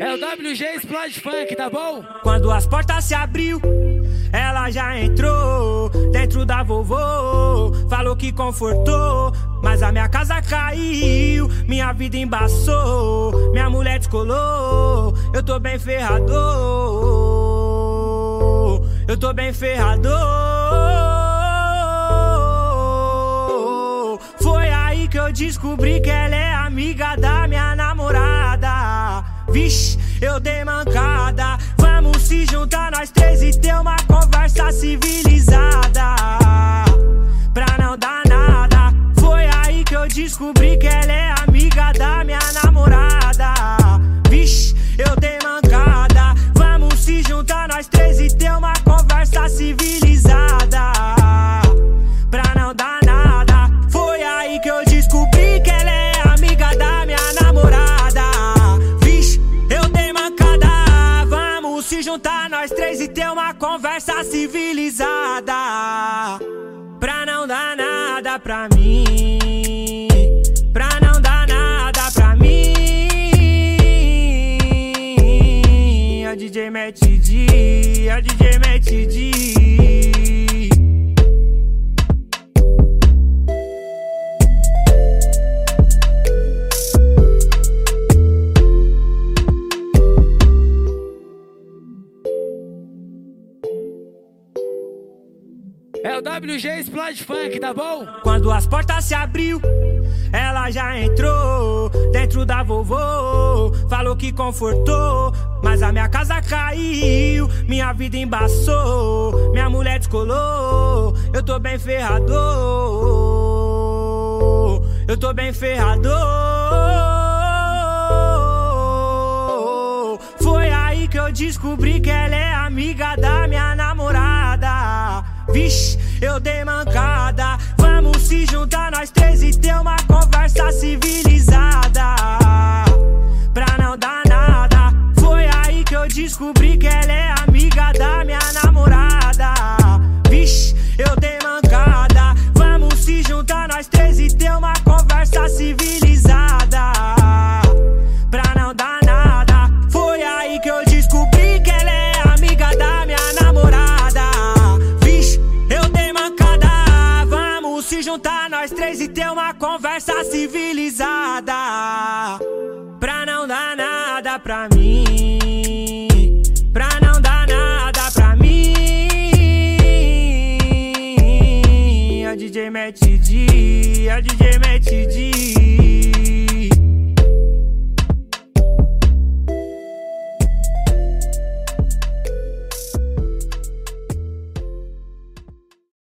É o WG Explode Funk, tá bom? Quando as portas se abriu, ela já entrou dentro da vovô. Falou que confortou, mas a minha casa caiu, minha vida embaçou, minha mulher descolou. Eu tô bem ferrado, eu tô bem ferrado. Foi aí que eu descobri que ela descobri que ela é amiga da minha namorada. Vixe, eu dei mancada. Vamos se juntar nós três e ter uma conversa civilizada. Pra não dar nada. Foi aí que eu descobri que ela é amiga da minha namorada. Vixe, eu dei mancada. Vamos se juntar nós três e ter uma conversa civilizada. Pra não dar nada pra mim. A DJ mete D, a DJ D. É o WG Explode Funk, tá bom? Quando as portas se abriu, ela já entrou dentro da vovô. Falou que confortou, mas a minha casa caiu, minha vida embaçou, minha mulher descolou. Eu tô bem ferrado, eu tô bem ferrado. Foi aí que eu descobri que ela é amiga da minha namorada. Vixe, eu dei mancada. Vamos se juntar nós três e ter uma conversa civilizada. Descobri que ela é amiga da minha namorada. Vixe, eu dei mancada. Vamos se juntar nós três e ter uma conversa civilizada. Pra não dar nada. Foi aí que eu descobri que ela é amiga da minha namorada. Vixe, eu dei mancada. Vamos se juntar nós três e ter uma conversa civilizada. Pra não dar nada pra mim.